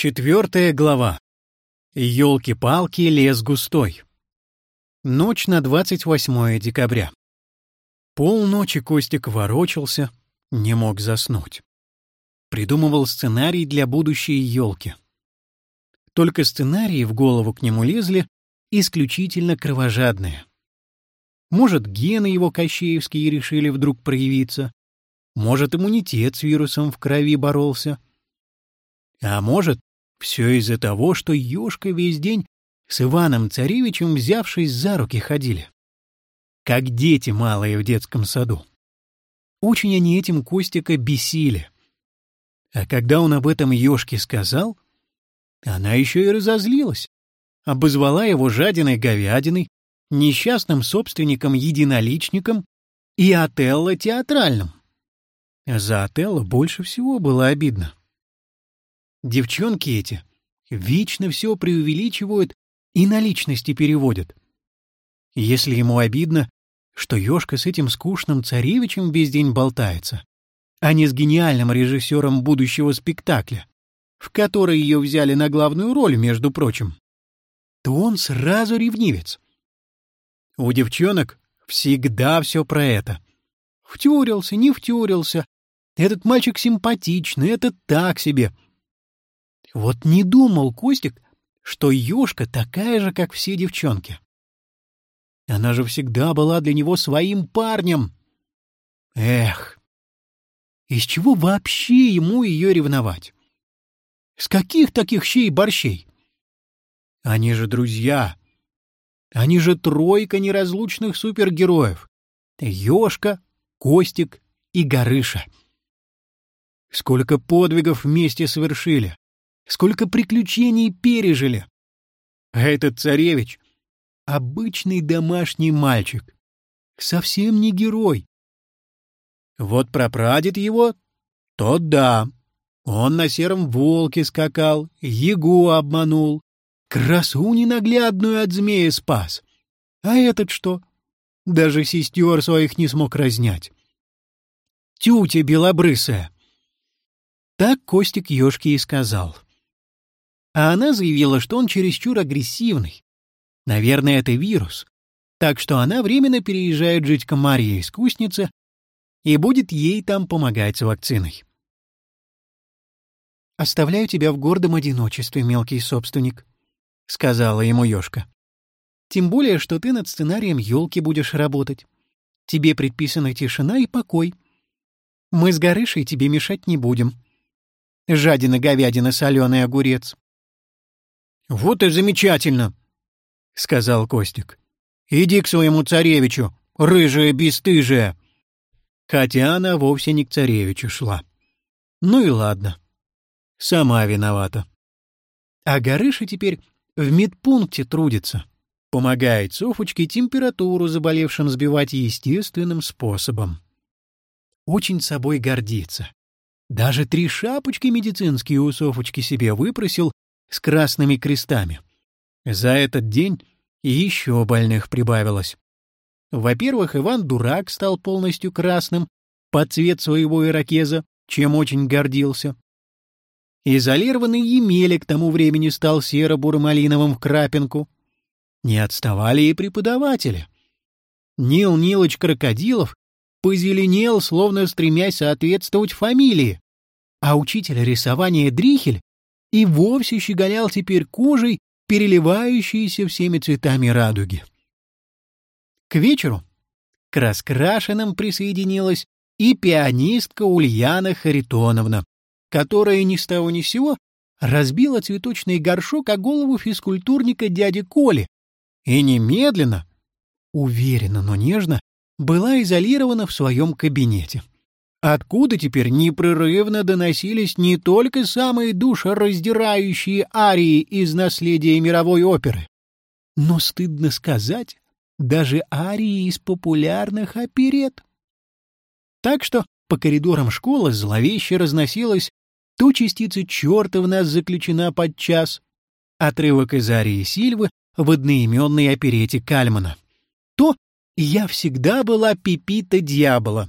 Четвертая глава. Ёлки-палки, лес густой. Ночь на 28 декабря. Полночи Костик ворочался, не мог заснуть. Придумывал сценарий для будущей елки. Только сценарии в голову к нему лезли исключительно кровожадные. Может, гены его кощеевские решили вдруг проявиться, может, иммунитет с вирусом в крови боролся. А может, все из-за того, что Ёшка весь день с Иваном Царевичем, взявшись за руки, ходили. Как дети малые в детском саду. Очень они этим Костика бесили. А когда он об этом Ёшке сказал, она еще и разозлилась. Обозвала его жадиной говядиной, несчастным собственником-единоличником и Отелло театральным. За Отелло больше всего было обидно. Девчонки эти вечно все преувеличивают и на личности переводят. Если ему обидно, что Ёшка с этим скучным царевичем весь день болтается, а не с гениальным режиссером будущего спектакля, в который ее взяли на главную роль, между прочим, то он сразу ревнивец. У девчонок всегда все про это. Втюрился, не втюрился, этот мальчик симпатичный, этот так себе. Вот не думал Костик, что Ёшка такая же, как все девчонки. Она же всегда была для него своим парнем. Эх, из чего вообще ему ее ревновать? С каких таких щей борщей? Они же друзья. Они же тройка неразлучных супергероев. Ёшка, Костик и Горыша. Сколько подвигов вместе совершили, сколько приключений пережили. А этот царевич — обычный домашний мальчик, совсем не герой. Вот прапрадед его, тот да, он на сером волке скакал, ягу обманул, красу ненаглядную от змея спас. А этот что? Даже сестер своих не смог разнять. Тютя белобрысая — так Костик Ёшке и сказал. А она заявила, что он чересчур агрессивный. Наверное, это вирус. Так что она временно переезжает жить к Марье искуснице и будет ей там помогать с вакциной. «Оставляю тебя в гордом одиночестве, мелкий собственник», — сказала ему Ёшка. «Тем более, что ты над сценарием елки будешь работать. Тебе предписана тишина и покой. Мы с Горышей тебе мешать не будем жадина, говядина, соленый огурец. — Вот и замечательно, — сказал Костик. — Иди к своему царевичу, рыжая бесстыжая. Хотя она вовсе не к царевичу шла. Ну и ладно. Сама виновата. А Горыша теперь в медпункте трудится. Помогает Софочке температуру заболевшим сбивать естественным способом. Очень собой гордится. Даже три шапочки медицинские у Софочки себе выпросил с красными крестами. За этот день еще больных прибавилось. Во-первых, Иван Дурак стал полностью красным под цвет своего ирокеза, чем очень гордился. Изолированный Емеля к тому времени стал серо-буро-малиновым в крапинку. Не отставали и преподаватели. Нил Нилыч Крокодилов позеленел, словно стремясь соответствовать фамилии, а учитель рисования Дрихель и вовсе щеголял теперь кожей, переливающейся всеми цветами радуги. К вечеру к раскрашенным присоединилась и пианистка Ульяна Харитоновна, которая ни с того ни сего разбила цветочный горшок о голову физкультурника дяди Коли и немедленно, уверенно, но нежно, была изолирована в своем кабинете. Откуда теперь непрерывно доносились не только самые душераздирающие арии из наследия мировой оперы, но, стыдно сказать, даже арии из популярных оперет. Так что по коридорам школы зловеще разносилось то частица черта в нас заключена под час, отрывок из арии Сильвы в одноименной оперете Кальмана, то «Я всегда была Пипита дьявола»,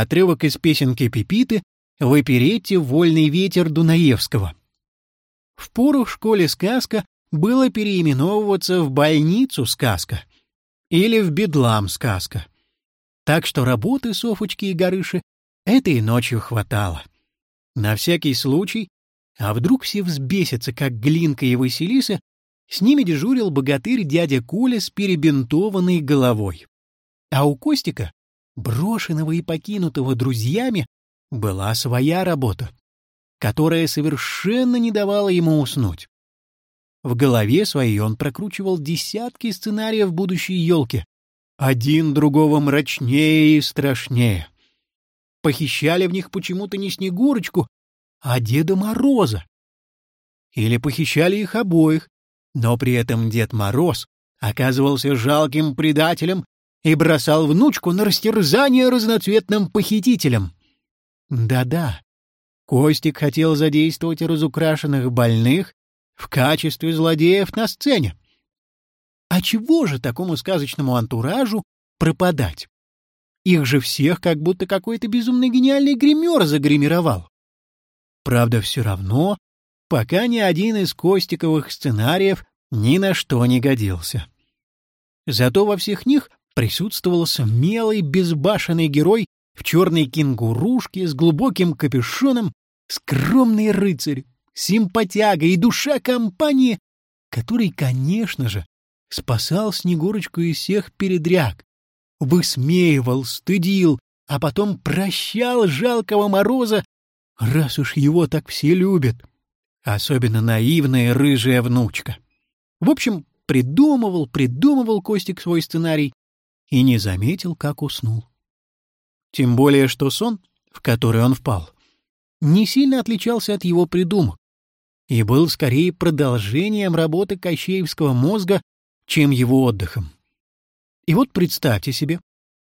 отрывок из песенки Пипиты в оперете «Вольный ветер» Дунаевского. Впору в школе «Сказка» было переименовываться в больницу «Сказка» или в бедлам «Сказка». Так что работы Софочки и Горыши этой ночью хватало. На всякий случай, а вдруг все взбесятся, как Глинка и Василиса, с ними дежурил богатырь дядя Коля с перебинтованной головой. А у Костика, брошенного и покинутого друзьями, была своя работа, которая совершенно не давала ему уснуть. В голове своей он прокручивал десятки сценариев будущей елки, один другого мрачнее и страшнее. Похищали в них почему-то не Снегурочку, а Деда Мороза. Или похищали их обоих, но при этом Дед Мороз оказывался жалким предателем и бросал внучку на растерзание разноцветным похитителям. Да-да, Костик хотел задействовать разукрашенных больных в качестве злодеев на сцене. А чего же такому сказочному антуражу пропадать? Их же всех как будто какой-то безумный гениальный гример загримировал. Правда, все равно, пока ни один из Костиковых сценариев ни на что не годился. Зато во всех них присутствовал смелый, безбашенный герой в черной кенгурушке с глубоким капюшоном, скромный рыцарь, симпатяга и душа компании, который, конечно же, спасал Снегурочку из всех передряг, высмеивал, стыдил, а потом прощал жалкого Мороза, раз уж его так все любят, особенно наивная рыжая внучка. В общем, придумывал, придумывал Костик свой сценарий и не заметил, как уснул. Тем более, что сон, в который он впал, не сильно отличался от его придумок и был скорее продолжением работы Кощеевского мозга, чем его отдыхом. И вот представьте себе,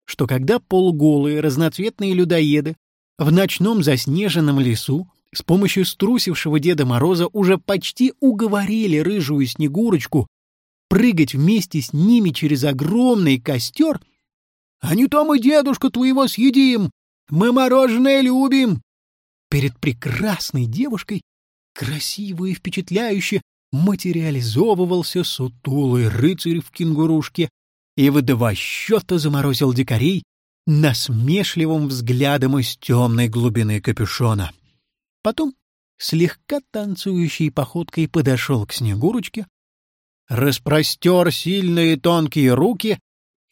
что когда полуголые разноцветные людоеды в ночном заснеженном лесу с помощью струсившего Деда Мороза уже почти уговорили рыжую Снегурочку прыгать вместе с ними через огромный костер, а не то мы дедушку твоего съедим, мы мороженое любим. Перед прекрасной девушкой красиво и впечатляюще материализовывался сутулый рыцарь в кенгурушке и в два счета заморозил дикарей насмешливым взглядом из темной глубины капюшона. Потом слегка танцующей походкой подошел к Снегурочке, распростер сильные тонкие руки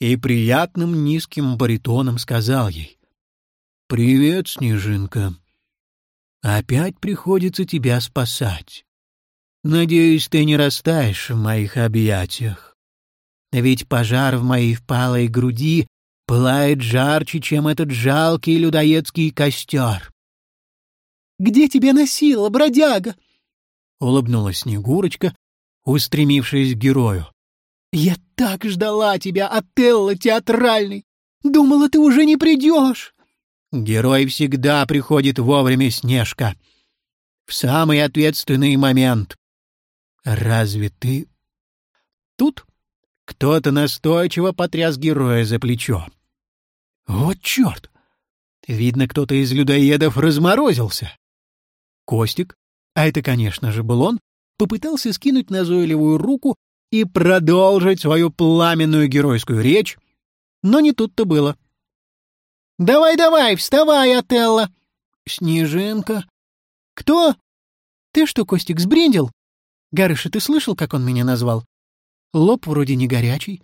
и приятным низким баритоном сказал ей «Привет, Снежинка. Опять приходится тебя спасать. Надеюсь, ты не растаешь в моих объятиях. Ведь пожар в моей впалой груди пылает жарче, чем этот жалкий людоедский костер. «Где тебя носила, бродяга?» — улыбнулась Снегурочка, устремившись к герою. «Я так ждала тебя, Отелло театральный! Думала, ты уже не придешь!» Герой всегда приходит вовремя, Снежка. В самый ответственный момент. Разве ты... Тут кто-то настойчиво потряс героя за плечо. Вот черт! Видно, кто-то из людоедов разморозился. Костик, а это, конечно же, был он, попытался скинуть назойливую руку и продолжить свою пламенную геройскую речь, но не тут-то было. «Давай-давай, вставай, Отелло!» «Снежинка?» «Кто?» «Ты что, Костик, сбрендил?» «Гарыша, ты слышал, как он меня назвал? Лоб вроде не горячий».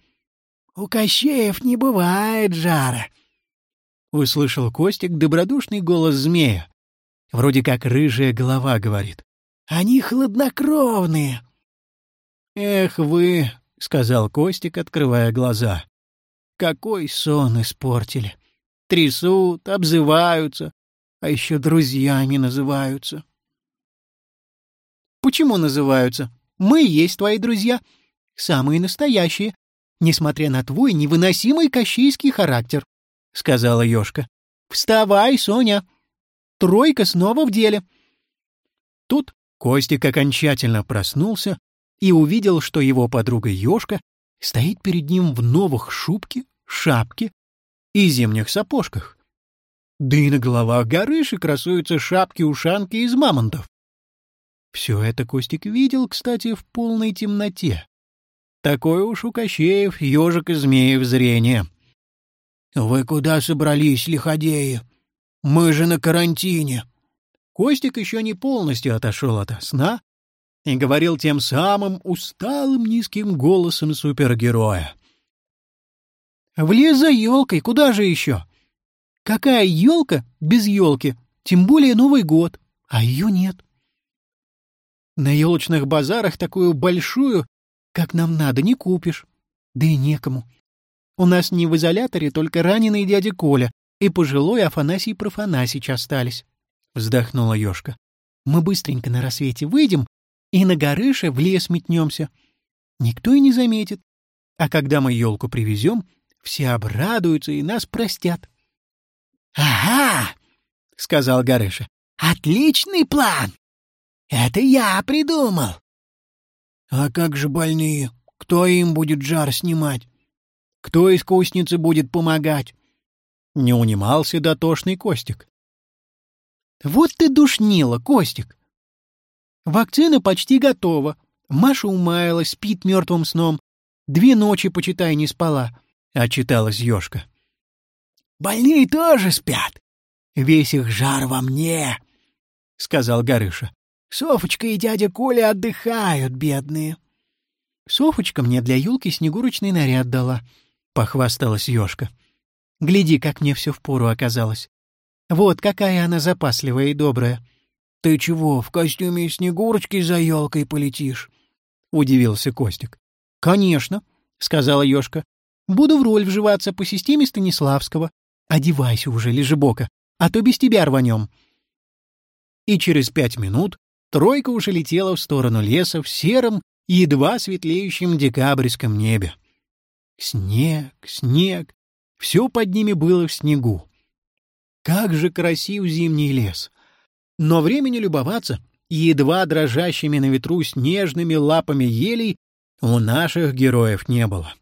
«У Кощеев не бывает жара», — услышал Костик добродушный голос змея. Вроде как рыжая голова говорит. «Они хладнокровные». «Эх вы», — сказал Костик, открывая глаза. «Какой сон испортили! Трясут, обзываются, а еще друзьями называются». «Почему называются? Мы есть твои друзья, самые настоящие, несмотря на твой невыносимый кощейский характер», — сказала Ёшка. «Вставай, Соня! Тройка снова в деле!» Тут Костик окончательно проснулся и увидел, что его подруга Ёшка стоит перед ним в новых шубке, шапке и зимних сапожках. Да и на головах Горыши красуются шапки-ушанки из мамонтов. Все это Костик видел, кстати, в полной темноте. Такой уж у Кощеев ежик и змеев зрение. «Вы куда собрались, лиходеи? Мы же на карантине!» Костик еще не полностью отошел от сна и говорил тем самым усталым низким голосом супергероя. «В лес за елкой, куда же еще? Какая елка без елки, тем более Новый год, а ее нет. На елочных базарах такую большую, как нам надо, не купишь. Да и некому. У нас не в изоляторе только раненый дядя Коля и пожилой Афанасий Профанасич остались. Вздохнула Ёшка. Мы быстренько на рассвете выйдем и на горыше в лес метнемся. Никто и не заметит. А когда мы елку привезем, все обрадуются и нас простят. — Ага, — сказал Горыша, — отличный план. Это я придумал. А как же больные? Кто им будет жар снимать? Кто искуснице будет помогать? Не унимался дотошный Костик. Вот ты душнила, Костик. Вакцина почти готова. Маша умаялась, спит мертвым сном. Две ночи, почитай, не спала, — отчиталась Ёшка. Больные тоже спят. Весь их жар во мне, — сказал Горыша. Софочка и дядя Коля отдыхают, бедные. Софочка мне для Юлки снегурочный наряд дала, — похвасталась Ёшка. Гляди, как мне все впору оказалось. Вот какая она запасливая и добрая. — Ты чего, в костюме Снегурочки за елкой полетишь? — удивился Костик. — Конечно, — сказала Ёшка. — Буду в роль вживаться по системе Станиславского. Одевайся уже, лежебока, а то без тебя рванем. И через пять минут Тройка уже летела в сторону леса в сером, едва светлеющем декабрьском небе. Снег, снег, все под ними было в снегу. Как же красив зимний лес! Но времени любоваться едва дрожащими на ветру снежными лапами елей у наших героев не было.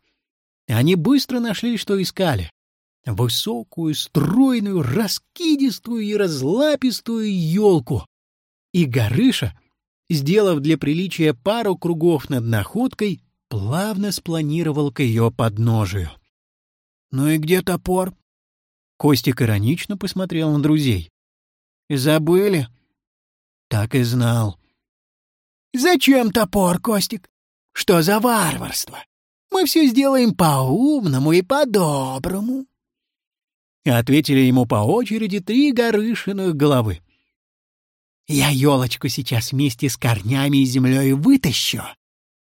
Они быстро нашли, что искали. Высокую, стройную, раскидистую и разлапистую елку, и Горыша, сделав для приличия пару кругов над находкой, плавно спланировал к ее подножию. «Ну и где топор?» Костик иронично посмотрел на друзей. «Забыли?» «Так и знал». «Зачем топор, Костик? Что за варварство? Мы все сделаем по-умному и по-доброму». Ответили ему по очереди три Горышиных головы. Я елочку сейчас вместе с корнями и землей вытащу.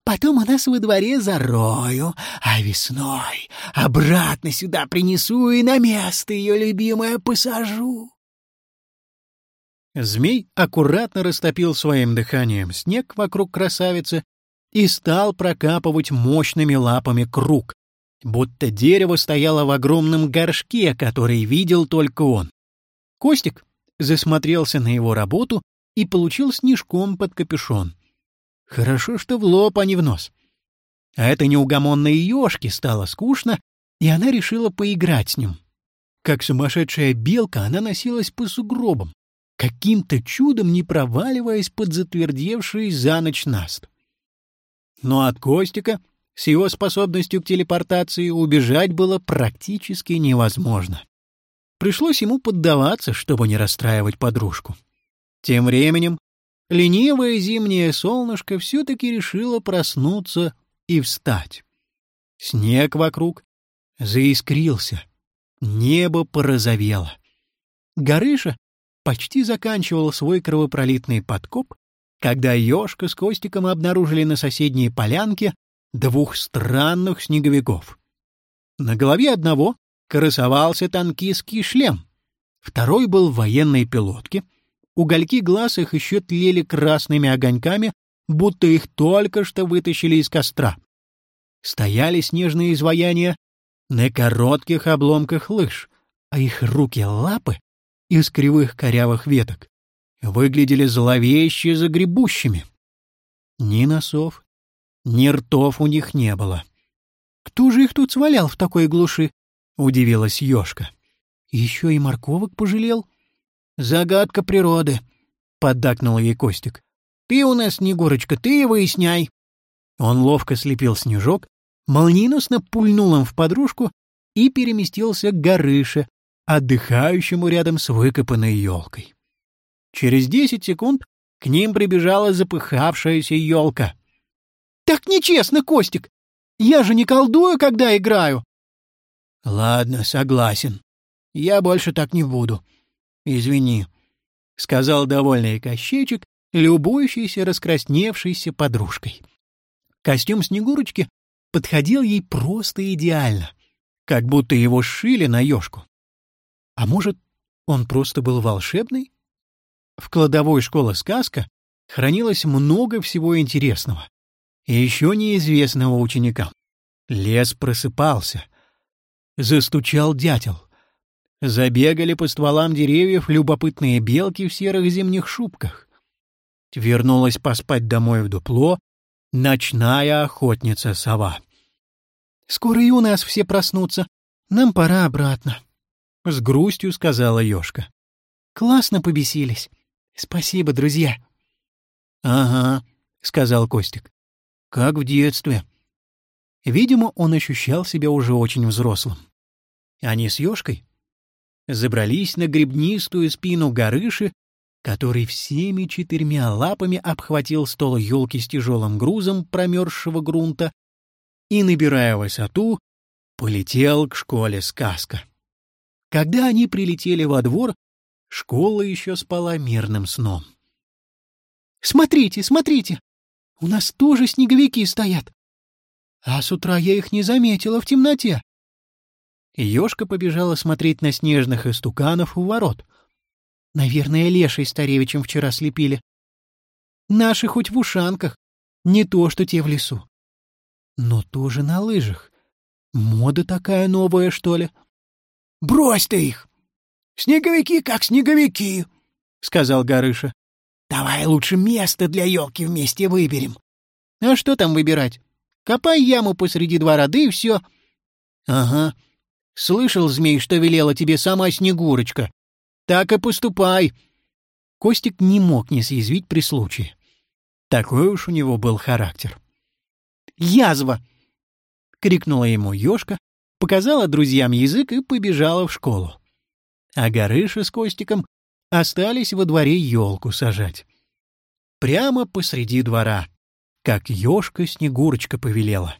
Потом у нас во дворе зарою, а весной обратно сюда принесу и на место ее любимое посажу. Змей аккуратно растопил своим дыханием снег вокруг красавицы и стал прокапывать мощными лапами круг, будто дерево стояло в огромном горшке, который видел только он. Костик засмотрелся на его работу и получил снежком под капюшон. Хорошо, что в лоб, а не в нос. А этой неугомонной ёшке стало скучно, и она решила поиграть с ним. Как сумасшедшая белка, она носилась по сугробам, каким-то чудом не проваливаясь под затвердевший за ночь наст. Но от Костика с его способностью к телепортации убежать было практически невозможно. Пришлось ему поддаваться, чтобы не расстраивать подружку. Тем временем ленивое зимнее солнышко все-таки решило проснуться и встать. Снег вокруг заискрился, небо порозовело. Горыша почти заканчивал свой кровопролитный подкоп, когда Ёшка с Костиком обнаружили на соседней полянке двух странных снеговиков. На голове одного красовался танкистский шлем, второй был в военной пилотке, Угольки глаз их еще тлели красными огоньками, будто их только что вытащили из костра. Стояли снежные изваяния на коротких обломках лыж, а их руки-лапы из кривых корявых веток выглядели зловеще загребущими. Ни носов, ни ртов у них не было. «Кто же их тут свалял в такой глуши?» — удивилась Ёшка. «Еще и морковок пожалел?» Загадка природы, — поддакнул ей Костик. Ты у нас, Снегурочка, ты и выясняй. Он ловко слепил снежок, молниеносно пульнул им в подружку и переместился к горыше, отдыхающему рядом с выкопанной елкой. Через десять секунд к ним прибежала запыхавшаяся елка. — Так нечестно, Костик! Я же не колдую, когда играю! — Ладно, согласен. Я больше так не буду. Извини, — сказал довольный Кощейчик, любующийся раскрасневшейся подружкой. Костюм Снегурочки подходил ей просто идеально, как будто его сшили на ёшку. А может, он просто был волшебный? В кладовой школы «Сказка» хранилось много всего интересного и еще неизвестного ученикам. Лес просыпался. Застучал дятел. Забегали по стволам деревьев любопытные белки в серых зимних шубках. Вернулась поспать домой в дупло ночная охотница-сова. «Скоро и у нас все проснутся. Нам пора обратно», — с грустью сказала Ёшка. «Классно побесились. Спасибо, друзья». «Ага», — сказал Костик. «Как в детстве». Видимо, он ощущал себя уже очень взрослым. Они с Ёшкой забрались на гребнистую спину горыши, который всеми четырьмя лапами обхватил стол елки с тяжелым грузом промерзшего грунта и, набирая высоту, полетел к школе сказка. Когда они прилетели во двор, школа еще спала мирным сном. «Смотрите, смотрите! У нас тоже снеговики стоят! А с утра я их не заметила в темноте!» Ёшка побежала смотреть на снежных истуканов у ворот. Наверное, леший с Таревичем вчера слепили. Наши хоть в ушанках, не то что те в лесу. Но тоже на лыжах. Мода такая новая, что ли? — Брось ты их! Снеговики как снеговики, — сказал Горыша. — Давай лучше место для елки вместе выберем. — А что там выбирать? Копай яму посреди двора, да и все. — Ага. Слышал, змей, что велела тебе сама Снегурочка? Так и поступай. Костик не мог не съязвить при случае. Такой уж у него был характер. «Язва!» — крикнула ему ёшка, показала друзьям язык и побежала в школу. А Горыша с Костиком остались во дворе елку сажать. Прямо посреди двора, как ёшка Снегурочка повелела.